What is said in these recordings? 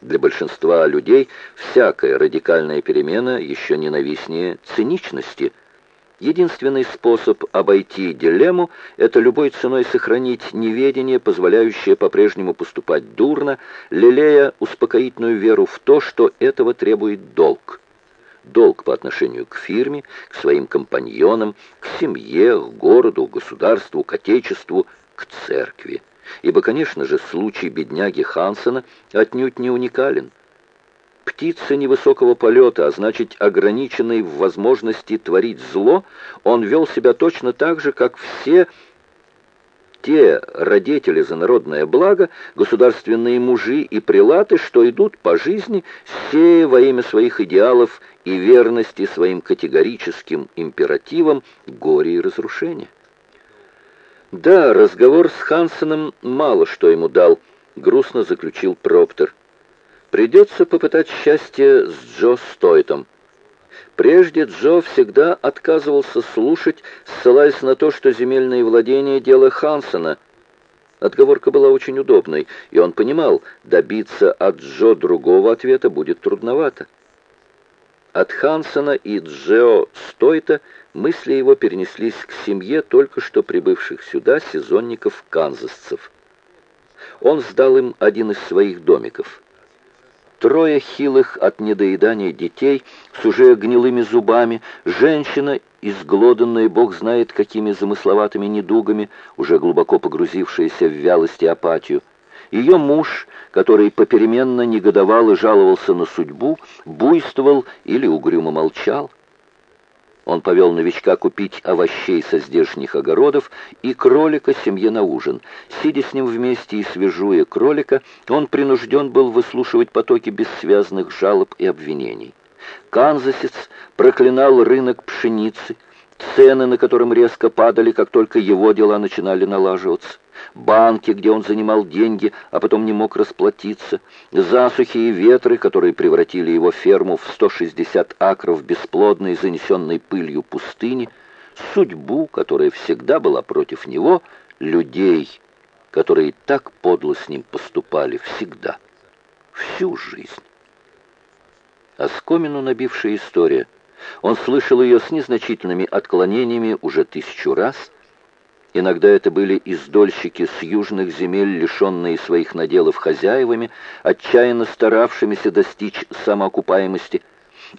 Для большинства людей всякая радикальная перемена еще ненавистнее циничности. Единственный способ обойти дилемму – это любой ценой сохранить неведение, позволяющее по-прежнему поступать дурно, лелея успокоительную веру в то, что этого требует долг. Долг по отношению к фирме, к своим компаньонам, к семье, к городу, государству, к отечеству, к церкви ибо, конечно же, случай бедняги Хансена отнюдь не уникален. Птица невысокого полета, а значит ограниченный в возможности творить зло, он вел себя точно так же, как все те родители за народное благо, государственные мужи и прилаты, что идут по жизни, сея во имя своих идеалов и верности своим категорическим императивам горе и разрушение. «Да, разговор с Хансеном мало что ему дал», — грустно заключил Проптер. «Придется попытать счастье с Джо Стойтом». Прежде Джо всегда отказывался слушать, ссылаясь на то, что земельные владения — дело Хансена. Отговорка была очень удобной, и он понимал, добиться от Джо другого ответа будет трудновато. От Хансена и Джео Стойта мысли его перенеслись к семье только что прибывших сюда сезонников-канзасцев. Он сдал им один из своих домиков. Трое хилых от недоедания детей с уже гнилыми зубами, женщина, изглоданная бог знает какими замысловатыми недугами, уже глубоко погрузившаяся в вялость и апатию, ее муж, который попеременно негодовал и жаловался на судьбу, буйствовал или угрюмо молчал. Он повел новичка купить овощей со здешних огородов и кролика семье на ужин. Сидя с ним вместе и свежуя кролика, он принужден был выслушивать потоки бессвязных жалоб и обвинений. Канзасец проклинал рынок пшеницы, цены на котором резко падали, как только его дела начинали налаживаться банки, где он занимал деньги, а потом не мог расплатиться, засухи и ветры, которые превратили его ферму в 160 акров бесплодной, занесенной пылью пустыни, судьбу, которая всегда была против него, людей, которые так подло с ним поступали всегда, всю жизнь. Оскомину набившая история. Он слышал ее с незначительными отклонениями уже тысячу раз – Иногда это были издольщики с южных земель, лишенные своих наделов хозяевами, отчаянно старавшимися достичь самоокупаемости.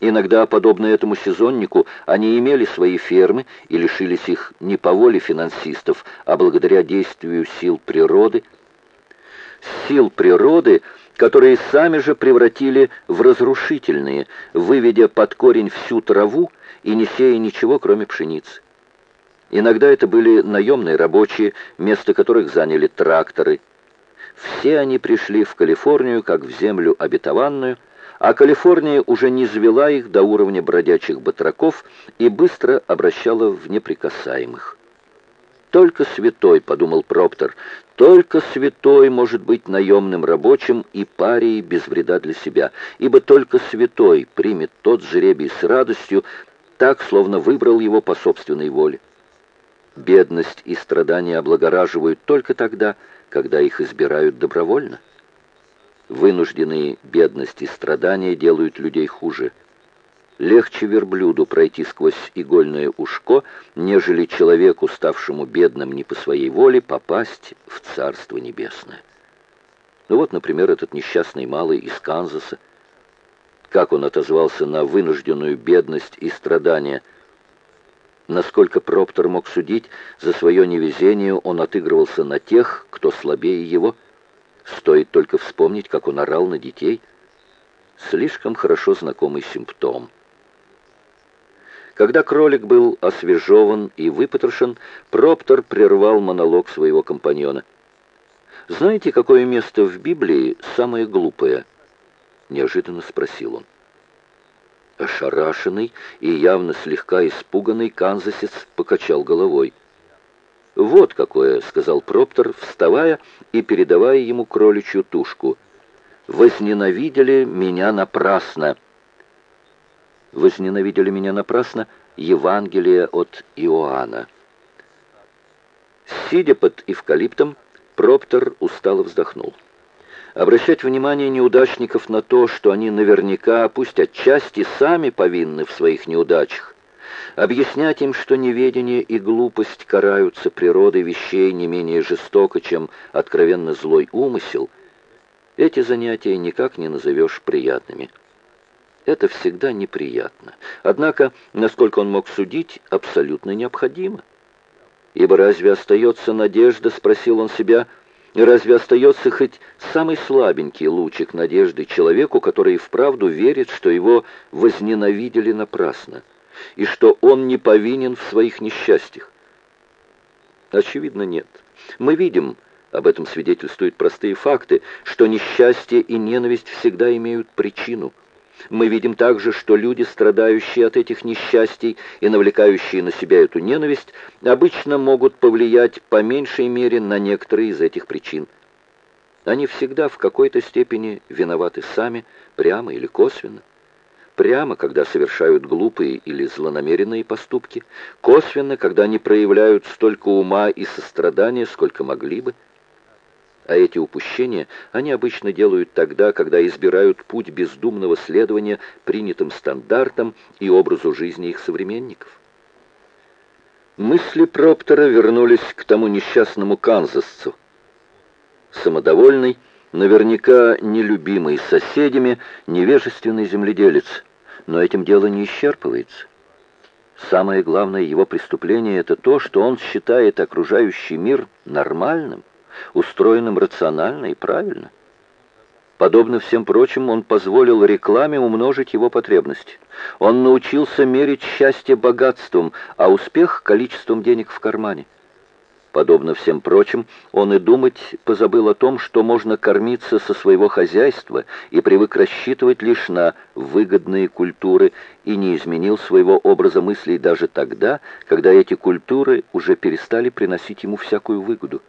Иногда, подобно этому сезоннику, они имели свои фермы и лишились их не по воле финансистов, а благодаря действию сил природы. Сил природы, которые сами же превратили в разрушительные, выведя под корень всю траву и не сея ничего, кроме пшеницы. Иногда это были наемные рабочие, место которых заняли тракторы. Все они пришли в Калифорнию как в землю обетованную, а Калифорния уже не звела их до уровня бродячих батраков и быстро обращала в неприкасаемых. «Только святой», — подумал Проптер, — «только святой может быть наемным рабочим и парией без вреда для себя, ибо только святой примет тот жребий с радостью, так, словно выбрал его по собственной воле. Бедность и страдания облагораживают только тогда, когда их избирают добровольно. Вынужденные бедность и страдания делают людей хуже. Легче верблюду пройти сквозь игольное ушко, нежели человеку, ставшему бедным не по своей воле, попасть в Царство Небесное. Ну вот, например, этот несчастный малый из Канзаса. Как он отозвался на вынужденную бедность и страдания – Насколько Проптор мог судить, за свое невезение он отыгрывался на тех, кто слабее его. Стоит только вспомнить, как он орал на детей. Слишком хорошо знакомый симптом. Когда кролик был освежеван и выпотрошен, Проптор прервал монолог своего компаньона. «Знаете, какое место в Библии самое глупое?» — неожиданно спросил он. Ошарашенный и явно слегка испуганный канзасец покачал головой. «Вот какое», — сказал Проптор, вставая и передавая ему кроличью тушку. «Возненавидели меня напрасно». «Возненавидели меня напрасно» Евангелие от Иоанна. Сидя под эвкалиптом, Проптор устало вздохнул. обращать внимание неудачников на то, что они наверняка, пусть отчасти, сами повинны в своих неудачах, объяснять им, что неведение и глупость караются природой вещей не менее жестоко, чем откровенно злой умысел, эти занятия никак не назовешь приятными. Это всегда неприятно. Однако, насколько он мог судить, абсолютно необходимо. Ибо разве остается надежда, спросил он себя, разве остается хоть самый слабенький лучик надежды человеку, который вправду верит, что его возненавидели напрасно, и что он не повинен в своих несчастьях? Очевидно, нет. Мы видим, об этом свидетельствуют простые факты, что несчастье и ненависть всегда имеют причину – мы видим также, что люди, страдающие от этих несчастий и навлекающие на себя эту ненависть, обычно могут повлиять по меньшей мере на некоторые из этих причин. Они всегда в какой-то степени виноваты сами, прямо или косвенно. Прямо, когда совершают глупые или злонамеренные поступки, косвенно, когда они проявляют столько ума и сострадания, сколько могли бы, а эти упущения они обычно делают тогда, когда избирают путь бездумного следования принятым стандартам и образу жизни их современников. Мысли Проптера вернулись к тому несчастному канзасцу. Самодовольный, наверняка нелюбимый соседями, невежественный земледелец. Но этим дело не исчерпывается. Самое главное его преступление – это то, что он считает окружающий мир нормальным, устроенным рационально и правильно. Подобно всем прочим, он позволил рекламе умножить его потребности. Он научился мерить счастье богатством, а успех – количеством денег в кармане. Подобно всем прочим, он и думать позабыл о том, что можно кормиться со своего хозяйства и привык рассчитывать лишь на выгодные культуры и не изменил своего образа мыслей даже тогда, когда эти культуры уже перестали приносить ему всякую выгоду.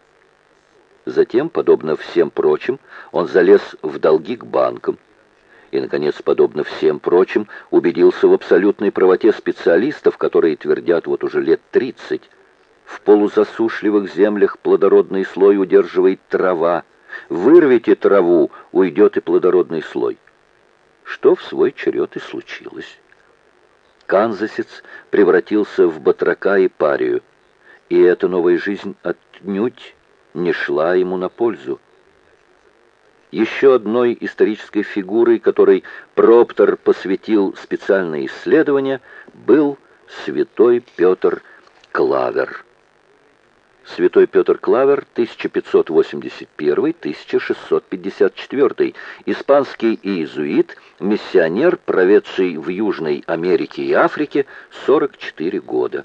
Затем, подобно всем прочим, он залез в долги к банкам. И, наконец, подобно всем прочим, убедился в абсолютной правоте специалистов, которые твердят вот уже лет 30. В полузасушливых землях плодородный слой удерживает трава. Вырвите траву, уйдет и плодородный слой. Что в свой черед и случилось. Канзасец превратился в батрака и парию. И эта новая жизнь отнюдь не шла ему на пользу. Еще одной исторической фигурой, которой Проптор посвятил специальное исследование, был святой Петр Клавер. Святой Петр Клавер, 1581-1654, испанский иезуит, миссионер, проведший в Южной Америке и Африке 44 года.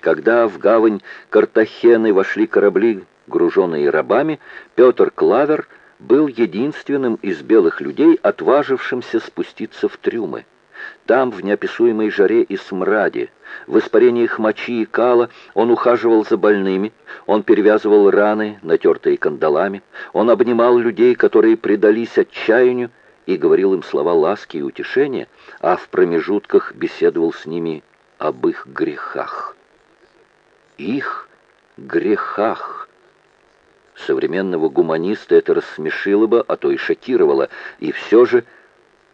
Когда в гавань Картахены вошли корабли груженные рабами, Петр Клавер был единственным из белых людей, отважившимся спуститься в трюмы. Там, в неописуемой жаре и смраде, в испарениях мочи и кала, он ухаживал за больными, он перевязывал раны, натертые кандалами, он обнимал людей, которые предались отчаянию, и говорил им слова ласки и утешения, а в промежутках беседовал с ними об их грехах. Их грехах. Современного гуманиста это рассмешило бы, а то и шокировало, и все же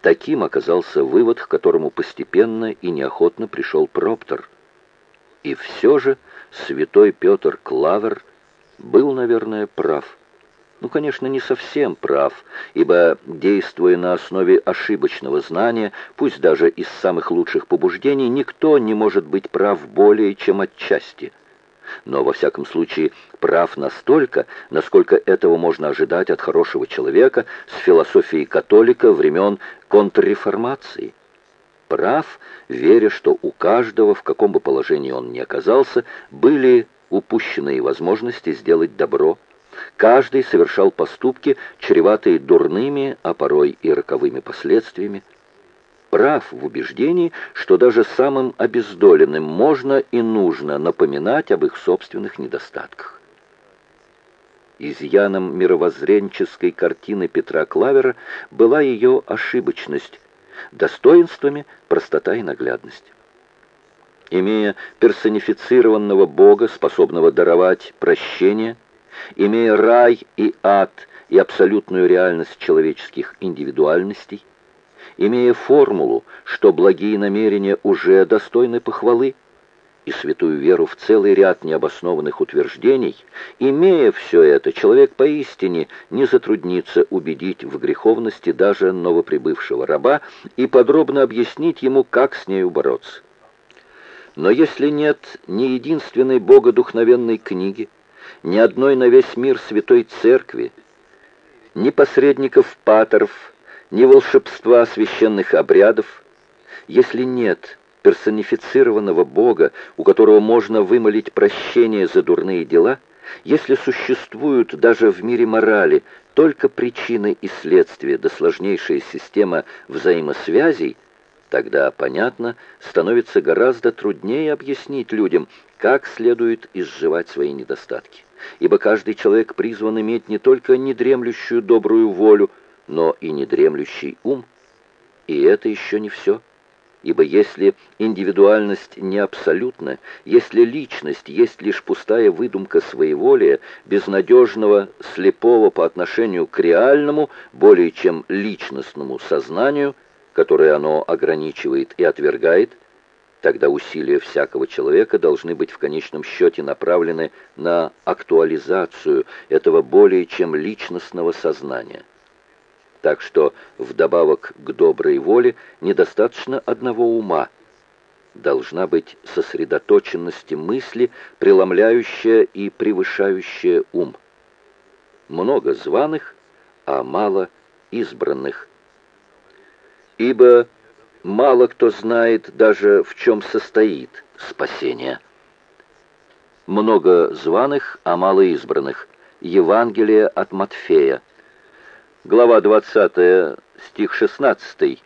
таким оказался вывод, к которому постепенно и неохотно пришел Проптор. И все же святой Петр Клавер был, наверное, прав. Ну, конечно, не совсем прав, ибо, действуя на основе ошибочного знания, пусть даже из самых лучших побуждений, никто не может быть прав более, чем отчасти – но, во всяком случае, прав настолько, насколько этого можно ожидать от хорошего человека с философией католика времен контрреформации. Прав, веря, что у каждого, в каком бы положении он ни оказался, были упущенные возможности сделать добро. Каждый совершал поступки, чреватые дурными, а порой и роковыми последствиями прав в убеждении, что даже самым обездоленным можно и нужно напоминать об их собственных недостатках. Изъяном мировоззренческой картины Петра Клавера была ее ошибочность, достоинствами простота и наглядность. Имея персонифицированного Бога, способного даровать прощение, имея рай и ад и абсолютную реальность человеческих индивидуальностей, имея формулу, что благие намерения уже достойны похвалы, и святую веру в целый ряд необоснованных утверждений, имея все это, человек поистине не затруднится убедить в греховности даже новоприбывшего раба и подробно объяснить ему, как с нею бороться. Но если нет ни единственной богодухновенной книги, ни одной на весь мир святой церкви, ни посредников патеров, ни волшебства священных обрядов, если нет персонифицированного Бога, у которого можно вымолить прощение за дурные дела, если существуют даже в мире морали только причины и следствия да сложнейшая система взаимосвязей, тогда, понятно, становится гораздо труднее объяснить людям, как следует изживать свои недостатки. Ибо каждый человек призван иметь не только недремлющую добрую волю, но и недремлющий ум. И это еще не все. Ибо если индивидуальность не абсолютна, если личность есть лишь пустая выдумка своеволия, безнадежного, слепого по отношению к реальному, более чем личностному сознанию, которое оно ограничивает и отвергает, тогда усилия всякого человека должны быть в конечном счете направлены на актуализацию этого более чем личностного сознания. Так что вдобавок к доброй воле недостаточно одного ума. Должна быть сосредоточенность мысли, преломляющая и превышающая ум. Много званых, а мало избранных. Ибо мало кто знает даже в чем состоит спасение. Много званых, а мало избранных. Евангелие от Матфея глава 20, стих 16.